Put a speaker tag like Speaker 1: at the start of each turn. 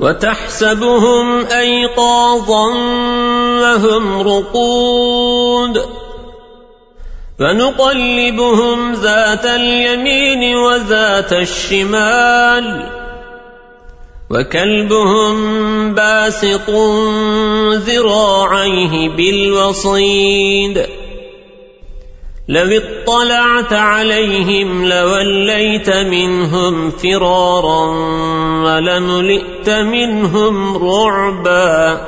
Speaker 1: وتحسبهم أيقاظا وهم رقود فنقلبهم ذات اليمين وذات الشمال وكلبهم باسط ذراعيه بالوصيد لو اطلعت عليهم لوليت منهم فرارا ولملئت منهم رعبا